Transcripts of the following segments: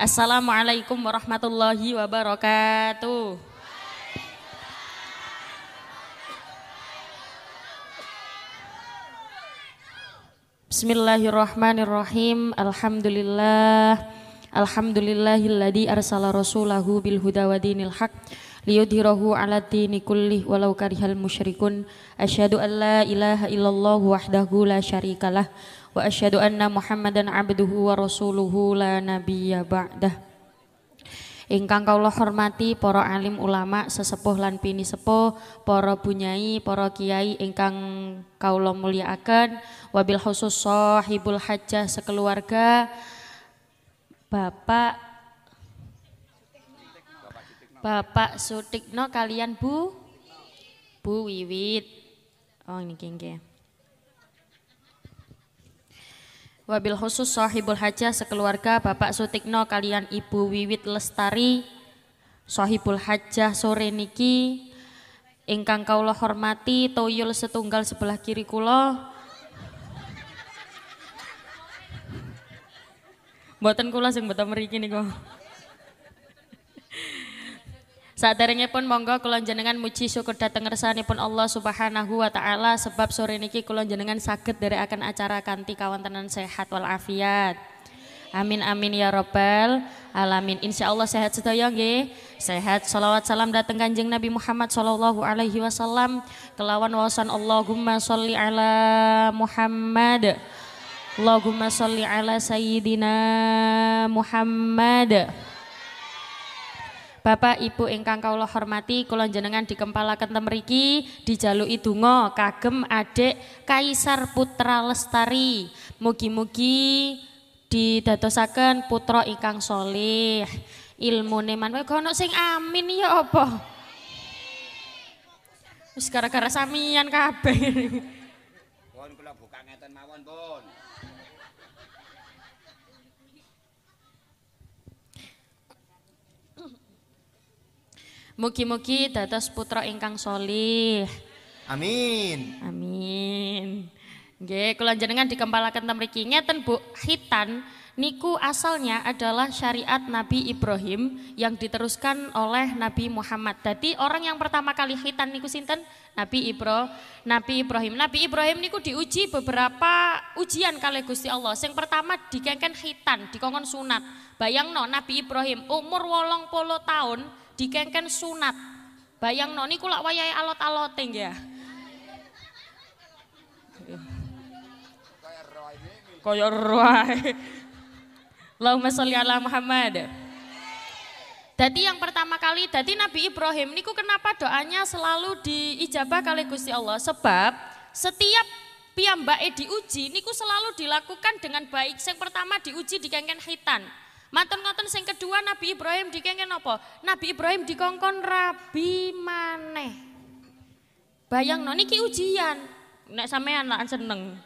Assalamualaikum warahmatullahi wabarakatuh. Bismillahirrahmanirrahim. Alhamdulillah. Alhamdulillahilladzi arsala rasulahu bil huda wa dinil haq liyudhirahu ala dini kulli walau karihal musyrikun. Asyhadu an la ilaha illallah wahdahu la syarikalah anna Muhammadan abduhu wa rasuluhu la nabiyya ba'dah. Ingkang kaulah hormati para alim ulama sesepuh lan pini sepuh, para bunyai, para kiai ingkang kaulah mulyakaken, wabil khusus sahibul hajjah sekeluarga, Bapak Bapak Sutikno kalian Bu Bu Wiwit. Oh ini kengke. Wabil khusus sahibul hajah sekeluarga Bapak Sutikno kalian Ibu Wiwit Lestari sahibul hajah sore niki. Ingkang kaulah hormati toyul setunggal sebelah kiri kula. Mboten kula sing mboten mriki niku pun monggo kula jenengan muji syukur dateng pun Allah Subhanahu wa taala sebab sore niki kula jenengan saged akan acara kanthi kawontenan sehat wal afiat. Amin amin ya robbal alamin. Insya Allah sehat sedaya nggih. Sehat salawat salam dateng Kanjeng Nabi Muhammad sallallahu alaihi wasallam kelawan wawasan Allahumma sholli ala Muhammad. Allahumma sholli ala sayyidina Muhammad. Bapak Ibu ingkang kawula hormati kula jenengan dikempalaken temriki dijaluki donga kagem adik Kaisar Putra Lestari. Mugi-mugi didadosaken putra ingkang solih. Ilmune manwe kono sing amin ya apa? Wis gara-gara samian kabeh. Pun kula buka ngeten mawon. Mugi-mugi dados putra ingkang solih. Amin. Amin. Nggih, kula jenengan dikempalaken ten mriki ngeten Bu, hitan niku asalnya adalah syariat Nabi Ibrahim yang diteruskan oleh Nabi Muhammad. Jadi orang yang pertama kali hitan niku sinten? Nabi Ibro, Nabi Ibrahim. Nabi Ibrahim niku diuji beberapa ujian kali Gusti Allah. Yang pertama dikengken hitan, dikongkon sunat. Bayang no Nabi Ibrahim umur wolong polo tahun dikengken sunat. Bayang noni kulak wayai alot-alot ya. Kaya roy. Allahumma sholli ala Muhammad. Jadi yang pertama kali, jadi Nabi Ibrahim niku kenapa doanya selalu diijabah kali Gusti Allah? Sebab setiap piyambake diuji niku selalu dilakukan dengan baik. Yang pertama diuji di kengken hitan. Matur ngoten sing kedua Nabi Ibrahim dikengken apa? Nabi Ibrahim dikongkon rabi maneh. Bayang no niki ujian. Nek sampean lah seneng.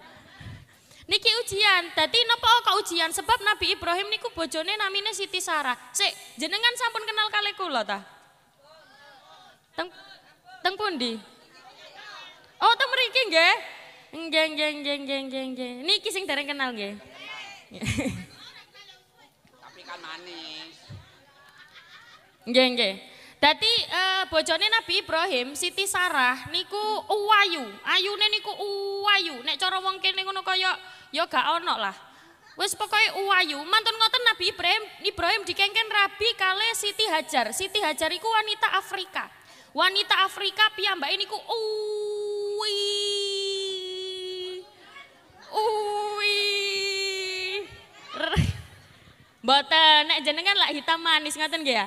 Niki ujian. Dadi napa kok ujian? Sebab Nabi Ibrahim niku bojone namine Siti Sarah. Sik, jenengan sampun kenal kali kula ta? Teng teng pundi? Oh, teng mriki nggih. Nggih, nggih, nggih, nggih, nggih. Niki sing dereng kenal nggih. Kan manis. Nggih, nggih. Dadi uh, bojone Nabi Ibrahim, Siti Sarah niku uwayu. Ayune niku uwayu. Nek cara wong kene ngono kaya ya gak ono lah. Wis pokoke uwayu. Mantun ngoten Nabi Ibrahim, Ibrahim dikengken rabi kale Siti Hajar. Siti Hajar iku wanita Afrika. Wanita Afrika piyambake niku uwi. Uwi. Mboten, nek jenengan lak hitam manis ngoten nggih ya?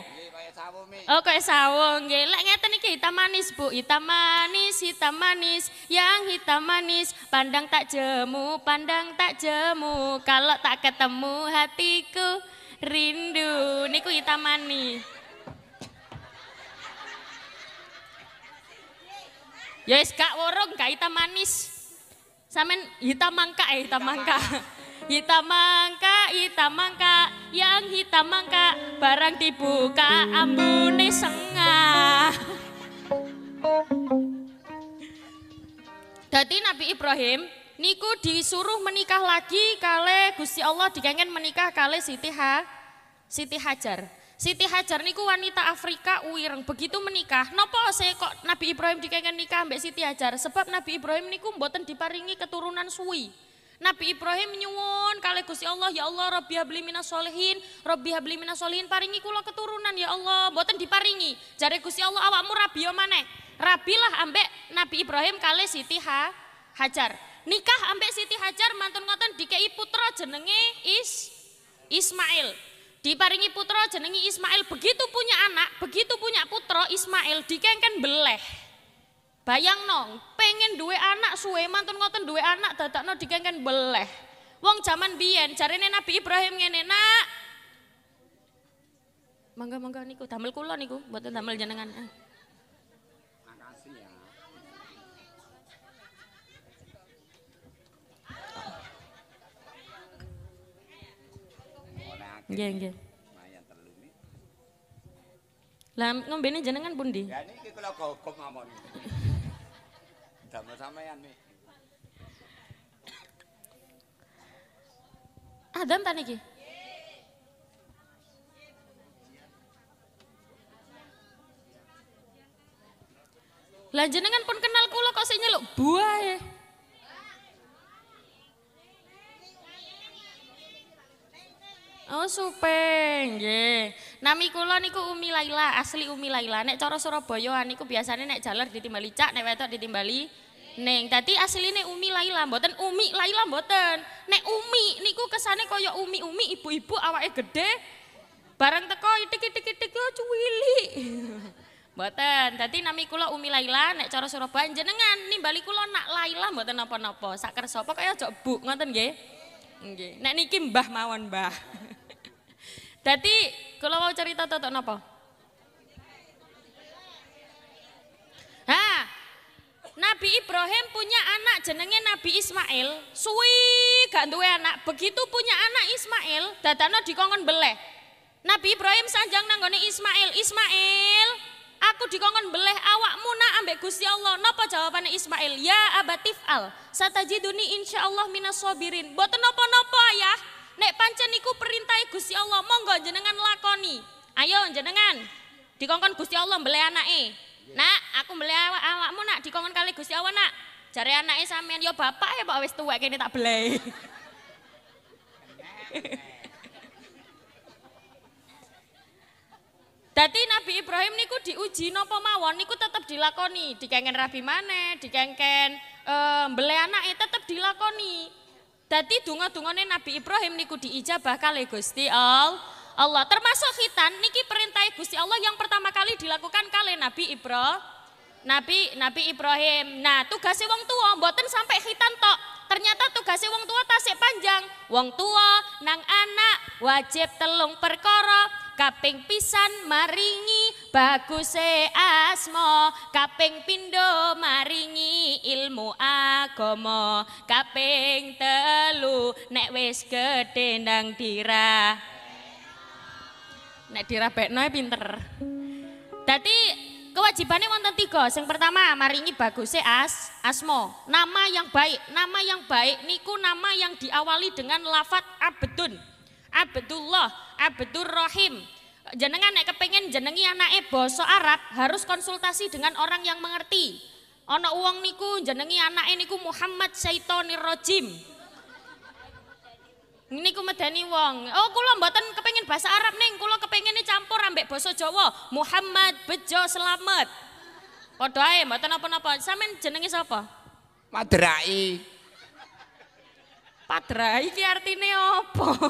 Oh, kayak sawo nggih. Lek ngeten iki hitam manis, Bu. Hitam manis, hitam manis, yang hitam manis, pandang tak jemu, pandang tak jemu. Kalau tak ketemu hatiku rindu. Niku hitam manis. Ya wis gak worong, gak hitam manis. Samen hitam mangka eh, hitam mangka. Hitam mangka, hitam mangka, yang hitam mangka, barang dibuka ambune sengah. Jadi Nabi Ibrahim niku disuruh menikah lagi kale Gusti Allah dikangen menikah kale Siti ha, Siti Hajar. Siti Hajar niku wanita Afrika uireng begitu menikah. Nopo saya kok Nabi Ibrahim dikengken nikah mbek Siti Hajar? Sebab Nabi Ibrahim niku mboten diparingi keturunan suwi. Nabi Ibrahim nyuwun kali Gusti Allah ya Allah Rabbi habli minas solihin Rabbi habli minas paringi kula keturunan ya Allah. Mboten diparingi. Jare Gusti Allah awakmu rabi yo maneh. Rabilah ambek Nabi Ibrahim kali Siti ha, Hajar. Nikah ambek Siti Hajar mantun ngoten dikei putra jenenge Is Ismail. Diparingi putra jenenge Ismail. Begitu punya anak begitu punya putra Ismail dikengken beleh. Bayang nong, pengen duwe anak suwe mantun ngoten duwe anak dadakno dikengken beleh. Wong zaman biyen jarene Nabi Ibrahim ngene, "Nak, Mangga mangga niku damel kula niku, mboten damel jenengan. Oleh akeh Nggih, nggih. Lah ngombene jenengan pundi? Ya niki kula gogok mawon. Damel sampean nih. Adam ta niki? Lah jenengan pun kenal kula kok sik nyeluk buah Oh supeng, nggih. Nami kula niku Umi Laila, asli Umi Laila. Nek cara Surabaya niku biasane nek jaler ditimbali cak, nek wedok ditimbali Neng, tadi asline Umi Laila, mboten Umi Laila mboten. Nek Umi niku kesane kaya Umi-umi ibu-ibu awake gede. Bareng teko itik-itik-itik yo cuwili. Mboten. Dadi nami kula Umi Laila, nek cara Surabaya jenengan nimbali kula nak Laila mboten napa-napa. Sak kersa kaya aja Bu, ngoten nggih. Nggih. Nek niki Mbah mawon, Mbah. Dadi kula mau cerita totok napa? Ha, Nabi Ibrahim punya anak jenenge Nabi Ismail, suwi gak duwe anak. Begitu punya anak Ismail, dadano dikongkon beleh. Nabi Ibrahim sanjang nanggone Ismail, Ismail, aku dikongkon beleh awakmu nak ambek Gusti Allah. Napa jawabannya Ismail? Ya abatif al, satajiduni insyaallah minas sabirin. Boten napa-napa ayah. Nek pancen iku perintah Gusti Allah, monggo jenengan lakoni. Ayo jenengan. Dikongkon Gusti Allah beleh anake. Nak, aku awak awakmu nak dikongkon kali Gusti Allah nak. Jare anake sampean yo bapak ya Pak wis tuwek kene tak belei. Dadi Nabi Ibrahim niku diuji napa mawon niku tetep dilakoni, dikengken rabi maneh, dikengken eh mbele anake tetep dilakoni. Dadi donga-dungane Nabi Ibrahim niku diijabah kali Gusti Allah. Allah termasuk khitan niki perintah Gusti Allah yang pertama kali dilakukan kali Nabi Ibrahim. Nabi Nabi Ibrahim. Nah, tugasnya wong tua mboten sampai khitan tok. Ternyata tugasnya wong tua tasik panjang. Wong tua nang anak wajib telung perkara. Kaping pisan maringi baguse asmo kaping pindo maringi ilmu agama kaping telu nek wis gedhe nang dirah nek dirabekno e pinter. Dadi kewajibannya wonten tiga. Yang pertama maringi bagusnya as asmo, nama yang baik. Nama yang baik niku nama yang diawali dengan lafat abdun. Abdullah, Abdur Rahim. Jenengan nek kepengen jenengi anake basa Arab harus konsultasi dengan orang yang mengerti. Ana uang niku jenengi anake niku Muhammad Syaitonir Rajim. Niku medani wong. Oh, kula mboten kepengin bahasa Arab ning, kula kepengine campur ambek basa Jawa. Muhammad Bejo Slamet. Padha ae mboten apa-apa. Sampeyan jenenge sapa? Madrai. Padra iki artine apa?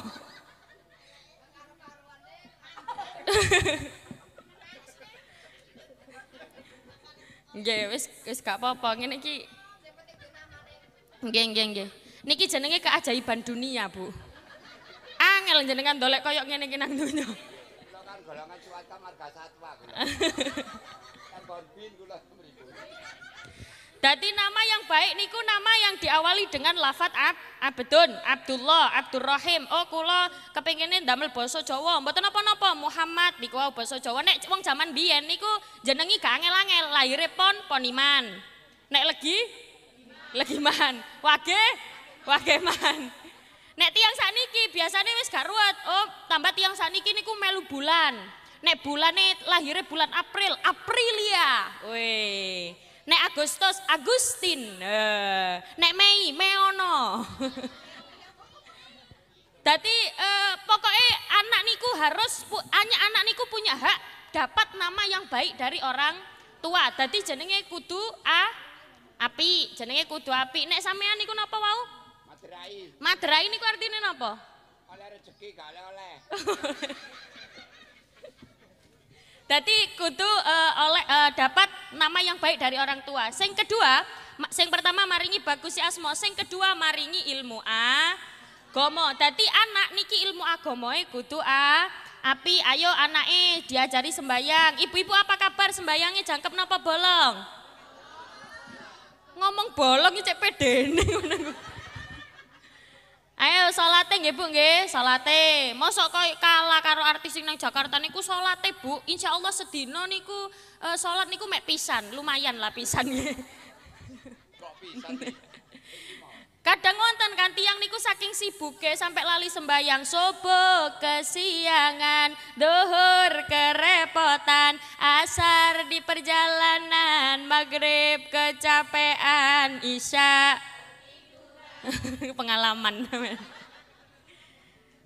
Nggih, wis wis gak apa-apa. Ngene iki Nggih, nggih, nggih. Niki jenenge keajaiban dunia, Bu. Angel jenengan dolek koyok ngene iki nang donya. Kula kan golongan cuaca marga satwa. Kan bonbin kula. Dadi nama yang baik niku nama yang diawali dengan lafat ab, Abdun, Abdullah, Abdurrahim. Oh kula kepengine ndamel basa Jawa, mboten napa-napa Muhammad niku wae basa Jawa. Nek wong jaman biyen niku jenengi gak angel-angel, lahire pon poniman. Nek legi legiman, wage wageman. Nek tiang saniki biasanya wis gak ruwet. Oh, tambah tiang saniki niku melu bulan. Nek bulane lahirnya bulan April, Aprilia. Weh. Nek Agustus, Agustin. Eh, Nek Mei, Meono. Jadi eh, pokoknya anak niku harus hanya anak niku punya hak dapat nama yang baik dari orang tua. Jadi jenenge kudu a api, jenenge kudu api. Nek sampean niku napa wau? Materai, Madrai niku artine napa? oleh rezeki gak oleh-oleh. Jadi kudu eh, oleh eh, dapat nama yang baik dari orang tua. Sing kedua, sing pertama maringi bagus si asmo, sing kedua maringi ilmu agama. Dadi anak niki ilmu agamae kudu a api ayo anake diajari sembayang. Ibu-ibu apa kabar sembayangnya jangkep napa bolong? Ngomong bolong cek pedene ngono. Ayo salate nggih Bu nggih, salate. Mosok koyo kalah karo artis sing nang Jakarta niku salate Bu. Insyaallah sedina niku eh, salat niku mek pisan, lumayan lah pisan nggih. Kok bisa nih? Kadang wonten kan tiang niku saking sibuke sampai lali sembayang subuh kesiangan, duhur kerepotan, asar di perjalanan, maghrib kecapean, isya pengalaman.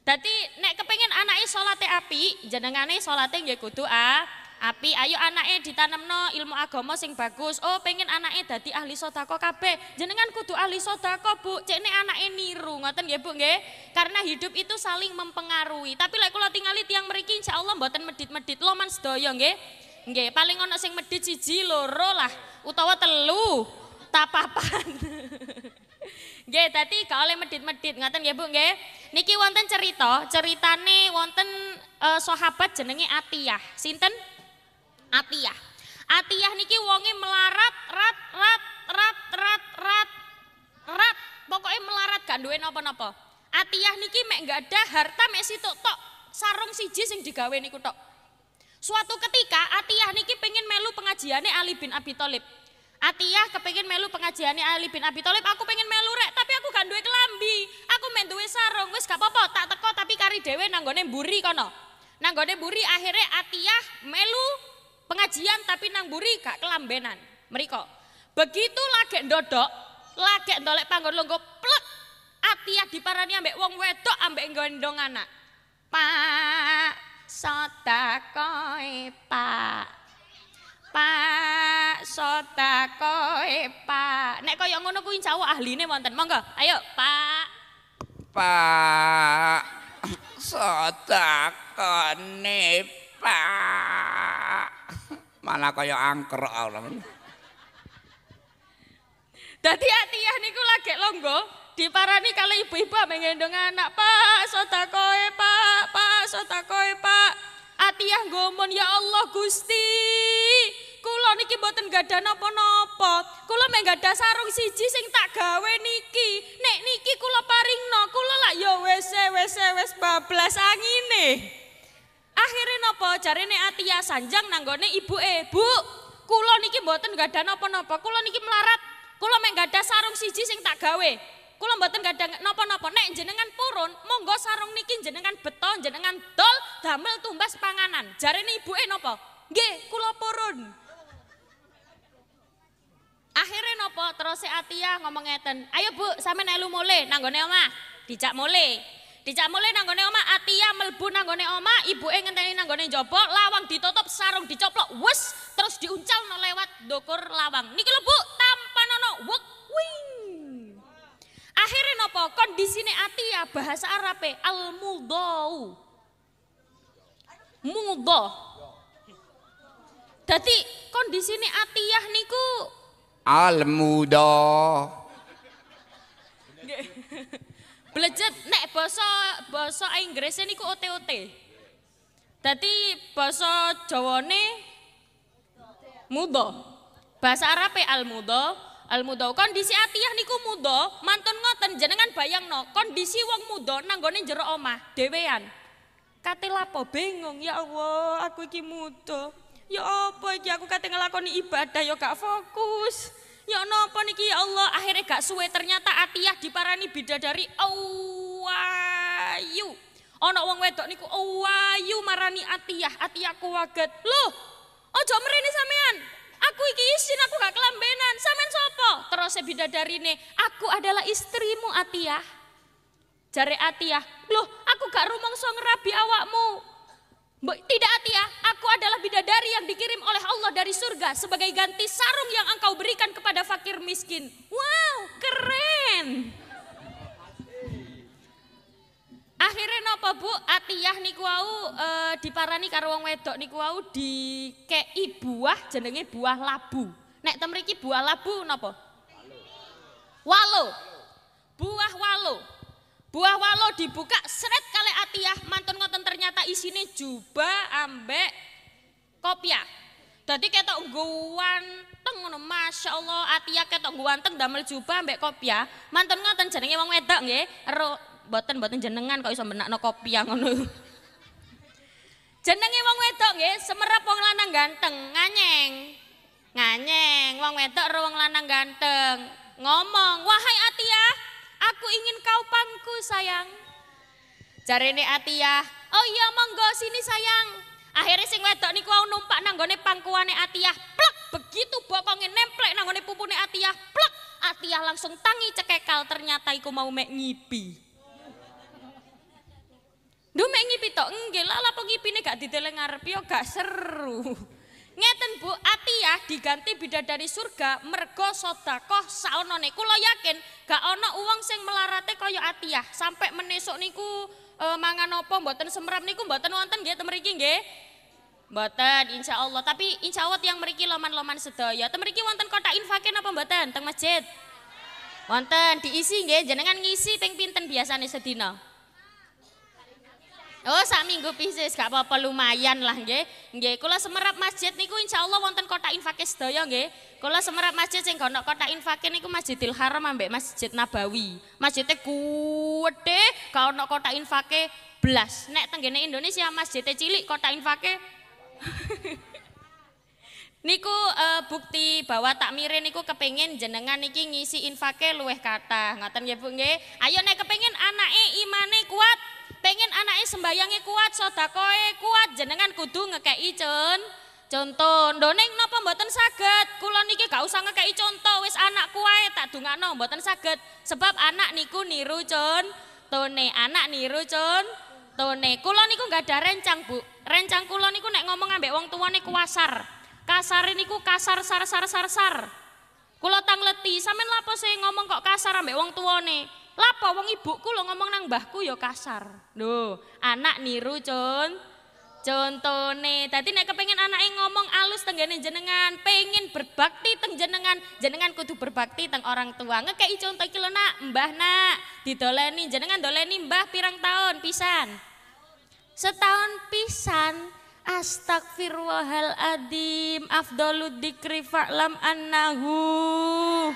Dadi nek kepengin anake salate api, jenengane salate nggih kudu a api. Ayo anake ditanemno ilmu agama sing bagus. Oh, pengen anake dadi ahli sedekah kabeh. Jenengan kudu ahli sedekah, Bu. Cek nek anake niru, ngoten nggih, Bu nggih. Karena hidup itu saling mempengaruhi. Tapi lek kula tingali tiang mriki insyaallah mboten medit-medit loman sedaya nggih. Nggih, paling ana sing medit siji, loro lah, utawa telu, tapapan. Nggih, dadi gak oleh medit-medit ngoten nggih Bu nggih. Niki wonten cerita, ceritane wonten eh, sahabat jenenge Atiyah. Sinten? Atiyah. Atiyah niki wonge melarat rat rat rat rat rat rat. Pokoknya melarat gak duwe napa-napa. Atiyah niki mek gak ada harta mek situk tok. Sarung siji sing digawe niku tok. Suatu ketika Atiyah niki pengen melu pengajiannya Ali bin Abi Thalib. Atiyah kepengin melu pengajiannya Ali bin Abi Thalib, aku pengen melu rek, tapi aku gak duwe kelambi. Aku men duwe sarung, wis gak apa-apa, tak teko tapi kari dhewe nanggone mburi kono. Nanggone mburi akhirnya Atiyah melu pengajian tapi nang mburi gak kelambenan. Meriko. Begitu lagi ndodok, lagi ndolek panggon longgo plek. Atiyah diparani ambek wong wedok ambek gendong anak. Pak, sodakoe pak. Pak, sodakoe pak. Nek kaya ngono kuwi insyaallah ahline wonten. Monggo, ayo Pak. Pak, sedekane Pak. Malah kaya angkrok Allah. Dadi Atiyah niku lagi longgo diparani kalau ibu-ibu ambek gendong anak. Pak, sodakoe pak. Pak, sodakoe pak. Atiyah ngomong ya Allah Gusti. Kula niki mboten gadah napa-napa. Kula mek gadah sarung siji sing tak gawe niki. Nek niki kula paringno, kula lak ya wis wis wis bablas angine. Akhirnya napa jarene Atiyah sanjang nanggone ibuke. Bu, kula niki mboten gadah napa-napa. Kula niki melarat. Kula mek gadah sarung siji sing tak gawe. Kula mboten gadah napa-napa. Nek jenengan purun, monggo sarung niki jenengan beton, jenengan dol damel tumbas panganan. Jarene ibuke napa? Nggih, kula purun. Akhirnya nopo terus Atia ngomong ngeten, ayo bu sampe elu mule nanggone omah, dijak mule. Dijak mule nanggone omah, Atia melbu nanggone omah, ibu ngenteni nanggone jopo, lawang ditutup, sarung dicoplok, wes terus diuncal no lewat dokur lawang. Niki lho bu, tanpa nono, wek, wing. Akhirnya nopo kondisine Atia bahasa Arabe al mudau. Mudo. Dadi kondisine Atiyah niku Al-muda. Blejet nek basa basa Inggris niku OT-OT. Dadi basa Jawane muda. Bahasa Arabe al muda, al muda. Kondisi Atiyah niku muda, mantun ngoten jenengan bayangno, kondisi wong muda nang gone jero omah dhewean. Kate lapo bingung ya Allah, aku iki muda. Ya apa iki aku kate ngelakoni ibadah ya gak fokus. Ya napa niki ya Allah, akhirnya gak suwe ternyata Atiyah diparani bidadari. Oh, wayu. Ana wong wedok niku wayu marani Atiyah, Atiyah kuwaget. Loh, ojo mrene sampean. Aku iki isin, aku gak kelambenan. Sampean sapa? Terus bidadarine, aku adalah istrimu Atiyah. Jare Atiyah, loh aku gak rumangsa ngerabi awakmu. Tidak Atiyah, aku adalah bidadari yang dikirim oleh Allah dari surga sebagai ganti sarung yang engkau berikan kepada fakir miskin. Wow, keren. Akhirnya napa Bu? Atiyah niku wau e, diparani karo wong wedok niku wau dikei buah jenenge buah labu. Nek temriki buah labu napa? Walo. Buah walo. Buah walo dibuka seret kali Atiyah isine jubah ambek kopiah. Dadi ketok ganteng ngono masyaallah Atiyah ketok ganteng damel jubah ambek kopiah. Mantun ngoten jenenge wong wedok nggih boten boten jenengan kok iso benakno kopi yang ngono. Jenenge wong wedok nggih, semerap wong lanang ganteng, nganyeng. Nganyeng, wong wedok karo wong lanang ganteng. Ngomong, "Wahai Atia, aku ingin kau pangku, sayang." Jarene Atia, "Oh iya monggo sini sayang." Akhirnya sing wedok niku wau numpak nanggone pangkuane Atiyah. Plek, begitu bokonge nemplek nanggone pupune Atiyah. Plek, Atiyah langsung tangi cekekal ternyata iku mau mek ngipi. Duh mek ngipi tok nggih lah lapo ngipine gak diteleng ngarep yo gak seru. Ngeten Bu, Atiyah diganti bidadari surga mergo sedekah saonone. Kula yakin gak ana uang sing melarate kaya Atiyah. Sampai menesuk niku e, mangan apa mboten semrap niku mboten wonten nggih temriki nggih. Mboten insya Allah, tapi insya Allah yang meriki loman-loman sedaya. Temriki wonten kota infakin apa mboten teng masjid? Wonten diisi nggih, jenengan ngisi ping pinten biasane sedina? Oh, sak minggu pisis gak apa-apa lumayan lah nggih. Nggih, kula semerap masjid niku insyaallah wonten kota infake sedaya nggih. Kula semerap masjid sing ana kota infake niku Masjidil Haram ambek Masjid Nabawi. Masjidnya kuwede, gak ana kota infake blas. Nek tenggene Indonesia masjidnya cilik kota infake Niku uh, bukti bahwa takmire niku kepengin jenengan niki ngisi infake luweh kata. Ngoten nggih Bu nggih. Ayo nek kepengin anake imane kuat, pengen anaknya sembayangnya kuat, sodakoe kuat, jenengan kudu ngekei cen. Contoh, doneng napa mboten saged. Kula niki gak usah ngekei contoh, wis anak kuwae tak dungakno mboten saged. Sebab anak niku niru con, tone anak niru con, tone. Kula niku gak ada rencang, Bu. Rencang kula niku nek ngomong ambek wong tuane kuasar. Kasar niku kasar sar sar sar sar. Kula tangleti, sampean lapo sih ngomong kok kasar ambek wong tuane? Lapo wong ibuku lo ngomong nang mbahku ya kasar. Lho, anak niru con. Contone, tadi nek kepengen anaknya ngomong alus tenggene jenengan, pengen berbakti teng jenengan, jenengan kudu berbakti teng orang tua. Ngekei contoh iki lho nak, mbah nak, didoleni jenengan doleni mbah pirang tahun pisan. Setahun pisan. Astagfirullahaladzim Afdolud dikri fa'lam annahu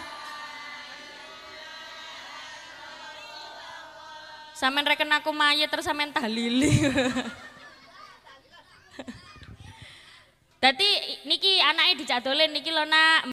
Sampean reken aku mayat terus sampean tahlili. Dadi niki anaknya dijadolin niki lho nak